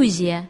Grúzia